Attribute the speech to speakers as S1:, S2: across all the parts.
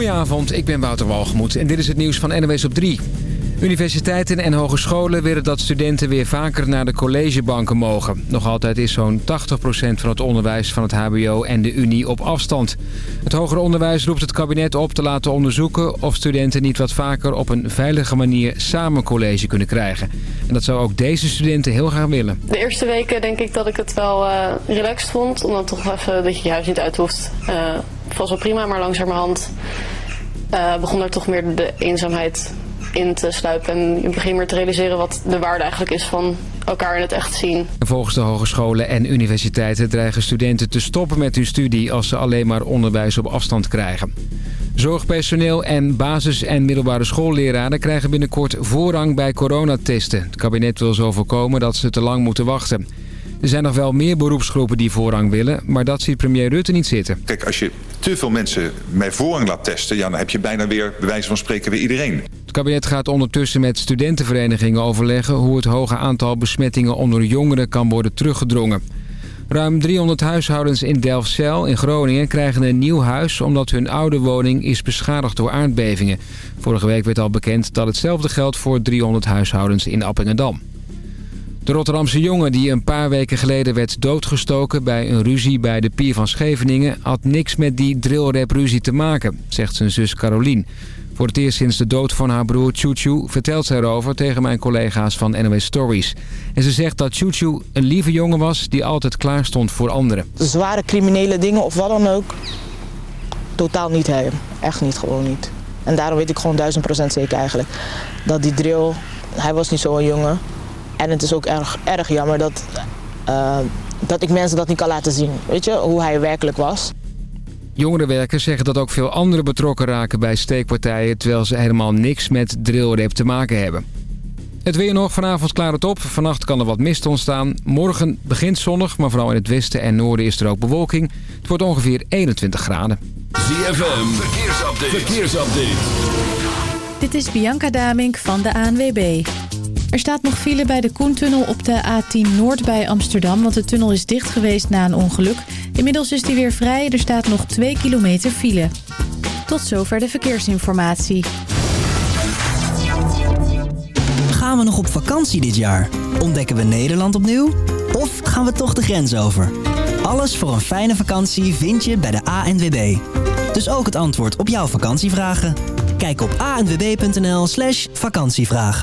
S1: Goedenavond, ik ben Wouter Walgemoed en dit is het nieuws van NWS op 3. Universiteiten en hogescholen willen dat studenten weer vaker naar de collegebanken mogen. Nog altijd is zo'n 80% van het onderwijs van het hbo en de unie op afstand. Het hoger onderwijs roept het kabinet op te laten onderzoeken... of studenten niet wat vaker op een veilige manier samen college kunnen krijgen. En dat zou ook deze studenten heel graag willen.
S2: De eerste weken denk ik dat ik het wel uh, relaxed vond. Omdat toch even dat je je huis niet uit hoeft. Uh, was wel prima, maar langzamerhand uh, begon er toch meer de eenzaamheid in te sluipen. En je begint meer te realiseren wat de waarde eigenlijk is van elkaar in het echt zien.
S1: Volgens de hogescholen en universiteiten dreigen studenten te stoppen met hun studie... als ze alleen maar onderwijs op afstand krijgen. Zorgpersoneel en basis- en middelbare schoolleraren krijgen binnenkort voorrang bij coronatesten. Het kabinet wil zo voorkomen dat ze te lang moeten wachten. Er zijn nog wel meer beroepsgroepen die voorrang willen, maar dat ziet premier Rutte niet zitten.
S3: Kijk, als je te veel mensen met voorrang laat testen, ja, dan heb je bijna weer, bij wijze van spreken, weer iedereen.
S1: Het kabinet gaat ondertussen met studentenverenigingen overleggen hoe het hoge aantal besmettingen onder jongeren kan worden teruggedrongen. Ruim 300 huishoudens in Delfzijl in Groningen krijgen een nieuw huis... omdat hun oude woning is beschadigd door aardbevingen. Vorige week werd al bekend dat hetzelfde geldt voor 300 huishoudens in Appingedam. De Rotterdamse jongen die een paar weken geleden werd doodgestoken bij een ruzie bij de Pier van Scheveningen... had niks met die drillrap-ruzie te maken, zegt zijn zus Carolien. Voor het eerst sinds de dood van haar broer Chuchu vertelt zij erover tegen mijn collega's van NOS Stories. En ze zegt dat Chuchu een lieve jongen was die altijd klaar stond voor anderen.
S4: Zware criminele dingen of wat dan ook, totaal niet hij. Echt niet, gewoon niet. En daarom weet ik gewoon duizend procent zeker eigenlijk dat die drill, hij was niet zo'n jongen. En het is ook erg, erg jammer dat, uh, dat ik mensen dat niet kan laten zien. Weet je, hoe hij werkelijk was.
S1: Jongerenwerkers zeggen dat ook veel anderen betrokken raken bij steekpartijen... terwijl ze helemaal niks met drillrape te maken hebben. Het weer nog. Vanavond klaart het op. Vannacht kan er wat mist ontstaan. Morgen begint zonnig, maar vooral in het westen en noorden is er ook bewolking. Het wordt ongeveer 21 graden.
S5: ZFM, verkeersupdate. verkeersupdate.
S6: Dit is Bianca Damink van de ANWB. Er staat nog file bij de Koentunnel op de A10 Noord bij Amsterdam... want de tunnel is dicht geweest na een ongeluk. Inmiddels is die weer vrij. Er staat nog 2 kilometer file. Tot zover de verkeersinformatie.
S7: Gaan we nog op vakantie dit jaar? Ontdekken we Nederland opnieuw? Of gaan we toch de grens over? Alles voor een fijne vakantie vind je bij de ANWB. Dus ook het antwoord op jouw vakantievragen. Kijk op anwb.nl slash vakantievraag.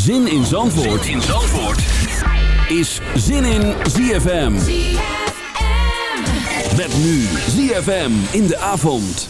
S5: Zin in Zandvoort, zin in Zandvoort. is Zin in ZFM. Met nu ZFM in de avond.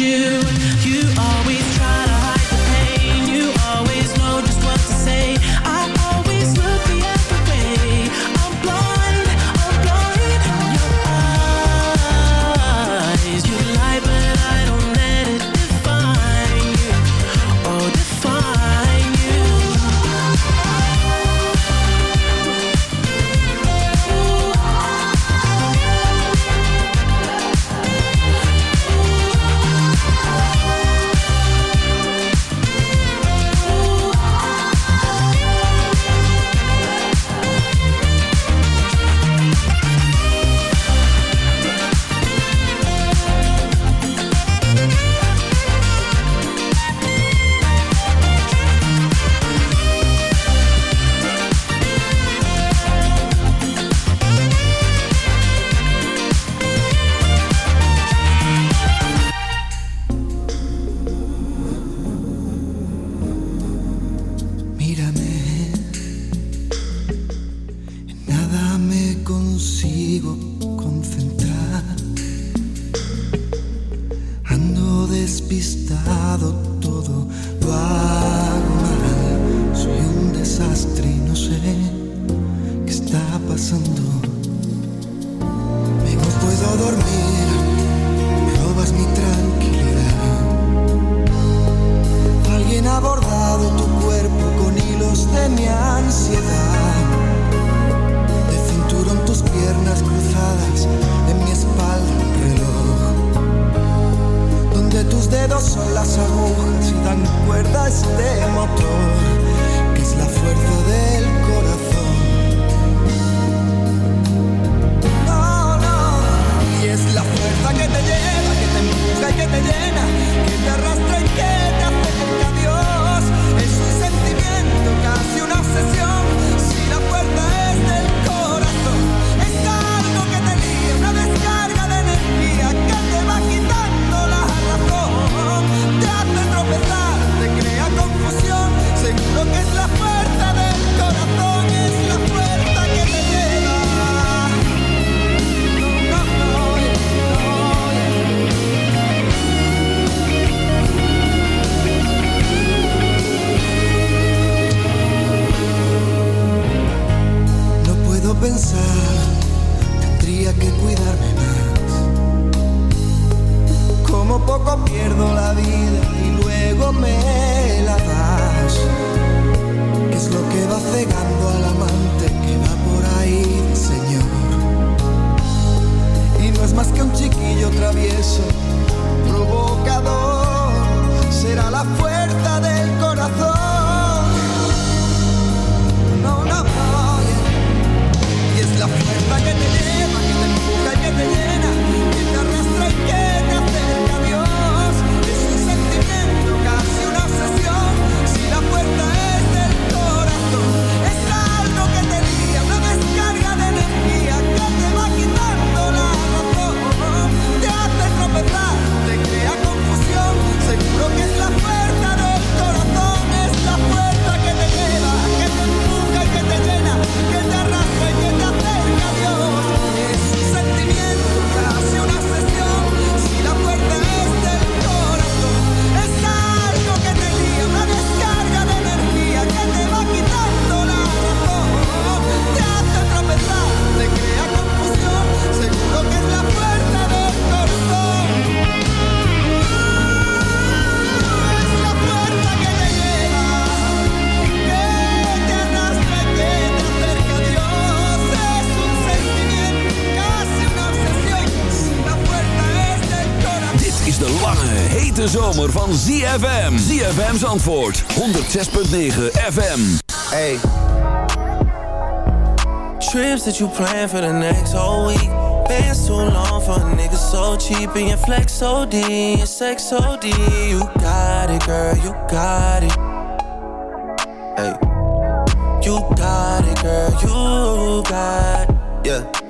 S8: You
S9: hete zomer van ZFM. ZFM's antwoord 106.9 FM.
S10: Hey. Trips that you plan for the next whole week. Bands too long for a nigga so cheap. And your flex OD, your sex OD. You got it, girl, you got it. Hey. You got it, girl, you got it. Yeah.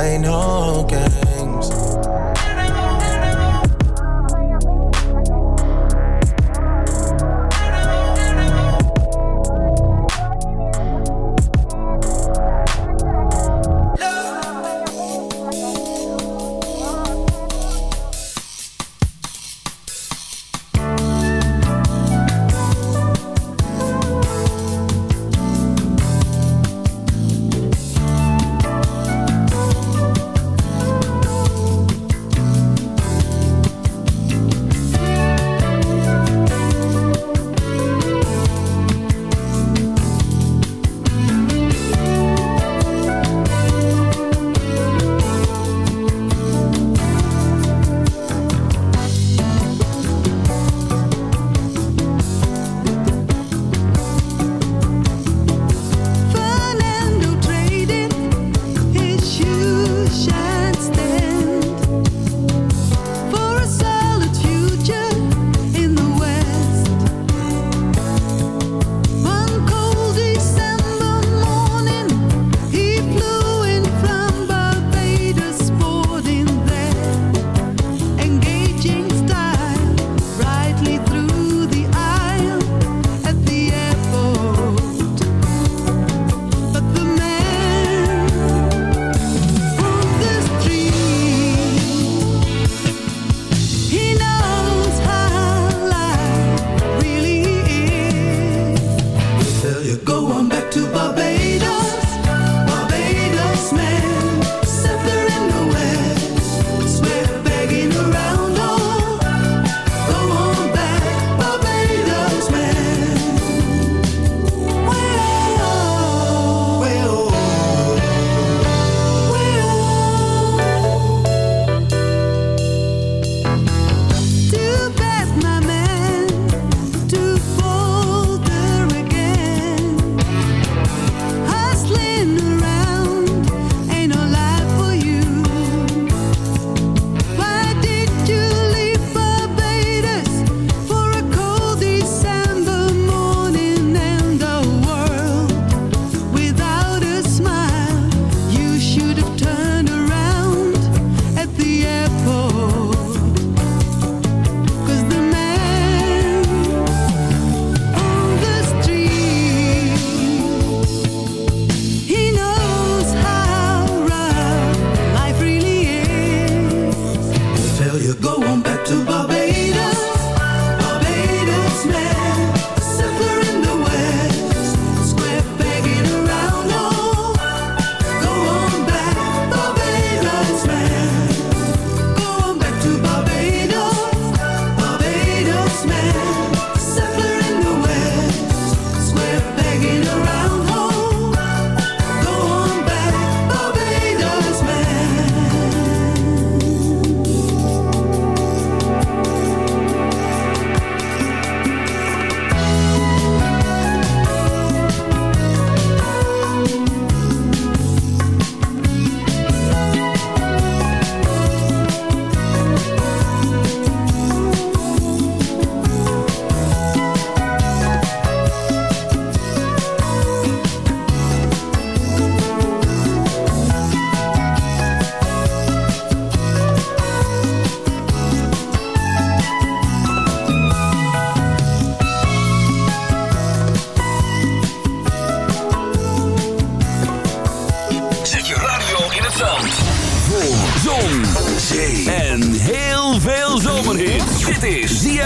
S11: I know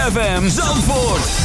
S9: ZFM Zandvoort.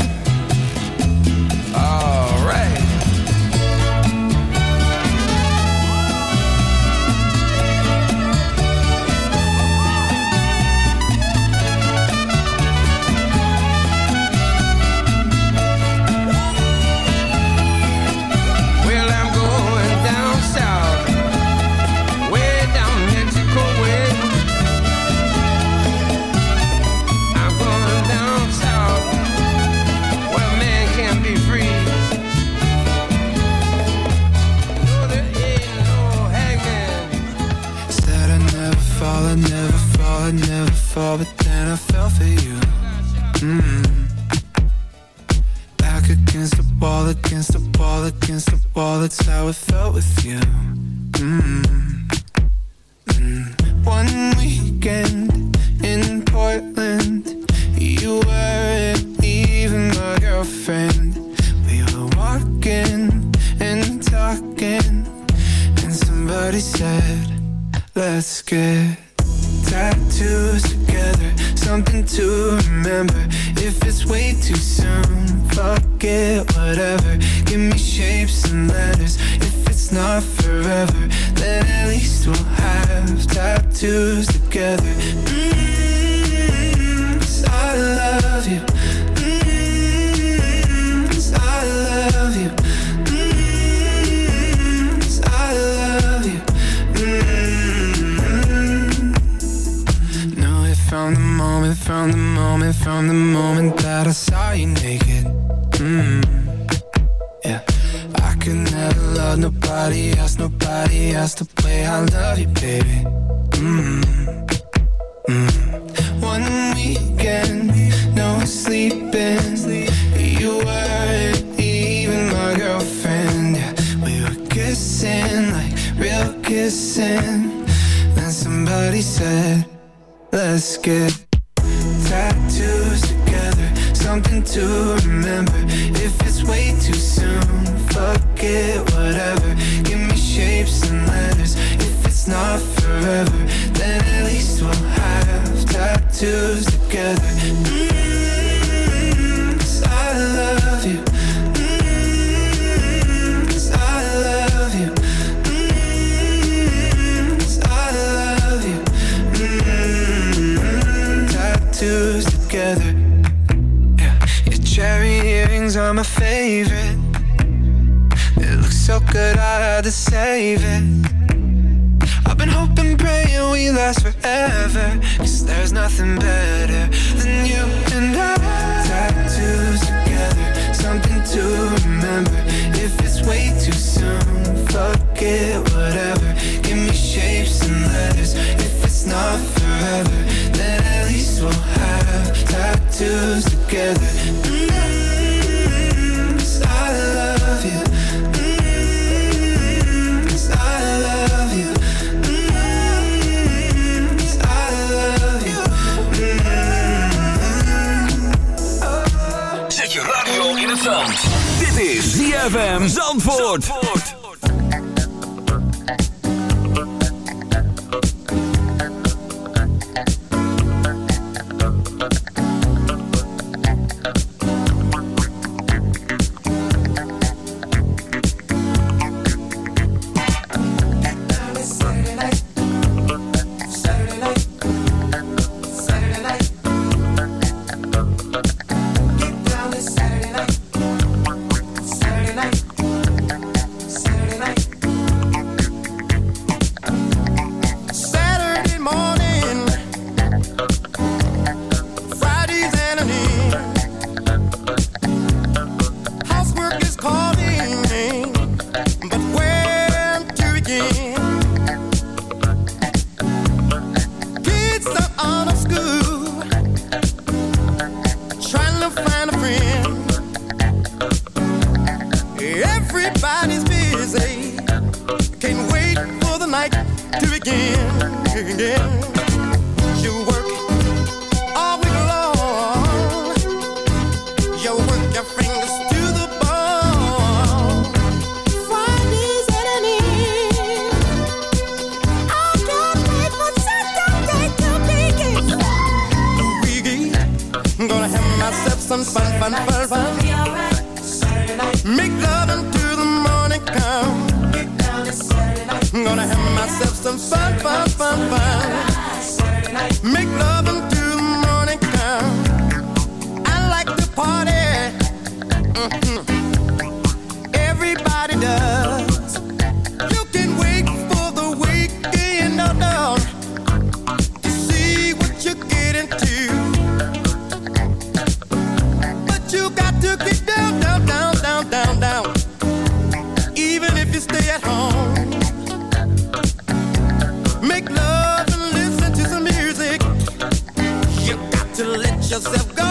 S12: weekend No sleeping. You weren't even my girlfriend. We were kissing Like real kissing. And somebody said Let's get had to save it. I've been hoping, praying we last forever. Cause there's nothing better than you and I. Tattoos together, something to remember. If it's way too soon, fuck it, whatever. Give me shapes and letters. If it's not forever, then at least we'll have tattoos together.
S9: ZFM Zandvoort.
S13: to let yourself go.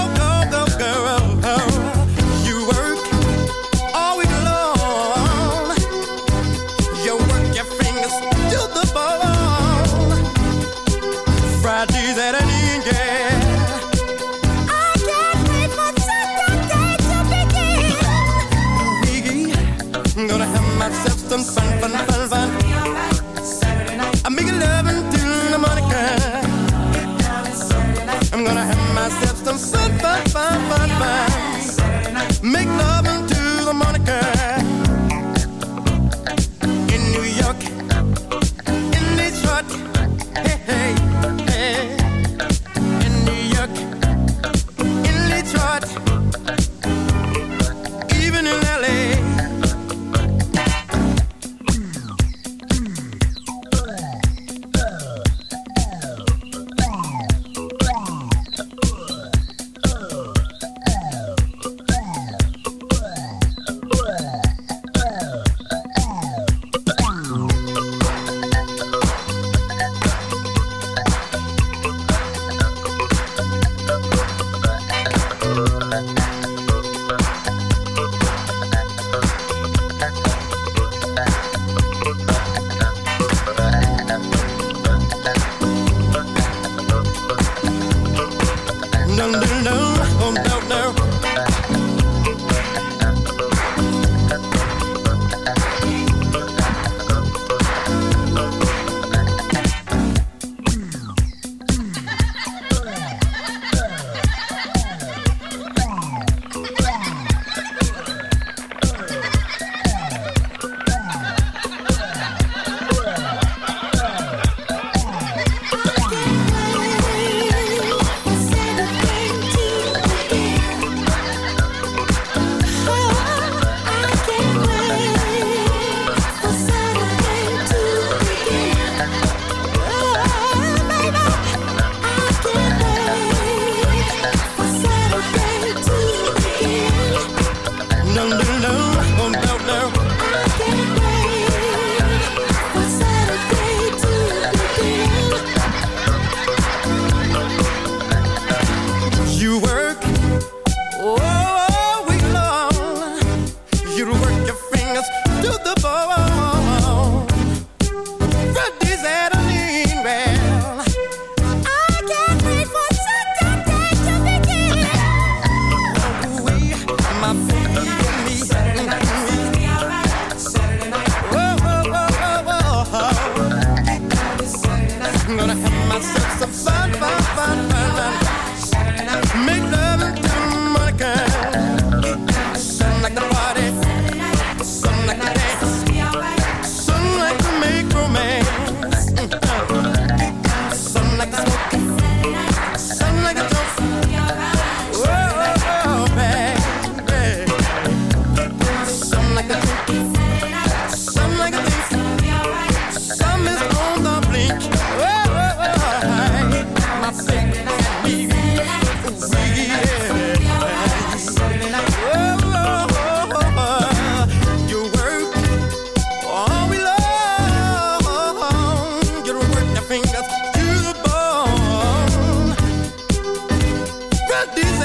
S14: this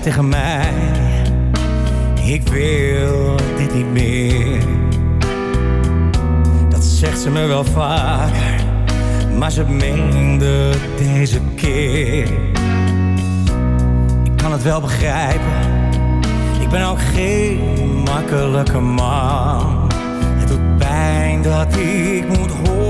S14: tegen mij Ik wil dit niet meer. Dat zegt ze me wel vaak, Maar ze meende deze keer kan het wel begrijpen. Ik ben ook geen makkelijke man. Het doet pijn dat ik moet horen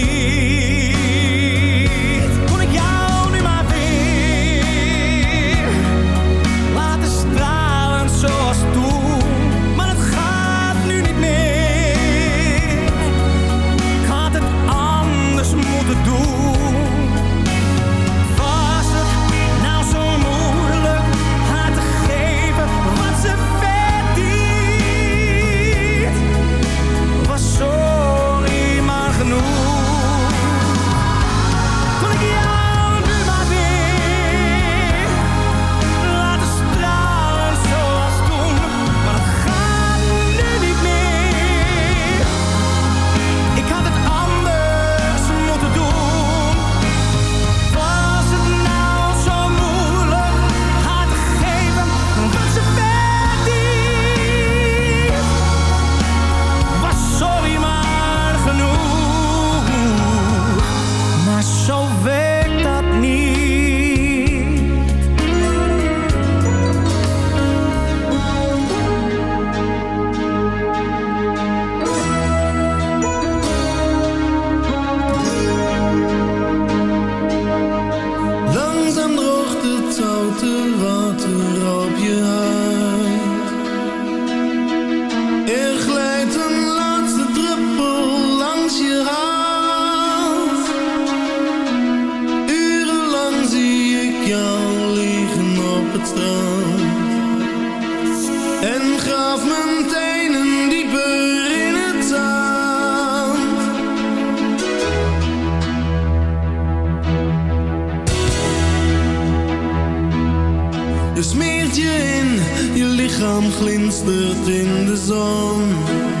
S12: in de zon.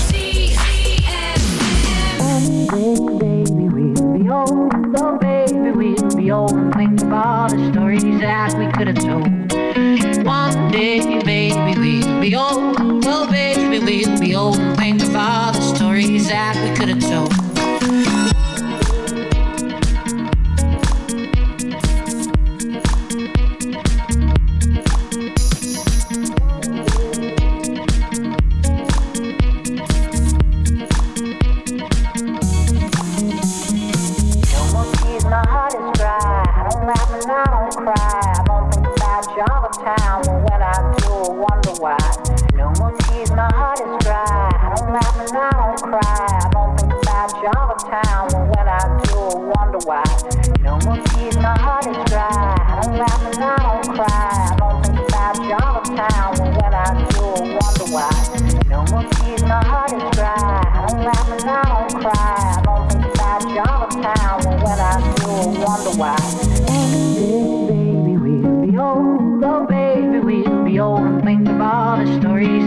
S15: I don't cry. I don't think about all the time, but when I do, I wonder why. No more tears, my heart is dry. I don't laugh and I don't cry.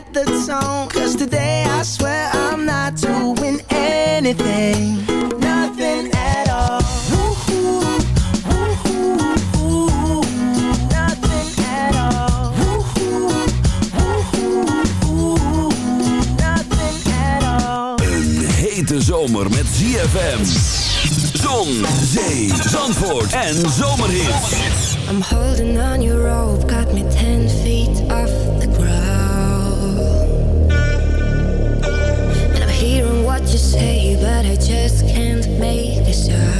S15: set the
S10: tone. Cause today I swear I'm not doing anything. Nothing at all.
S16: De zomer met ZFM. Zon, zee, zandvoort en zomerhit.
S17: I'm holding on your rope, got me ten feet off but I just can't make
S16: it sure.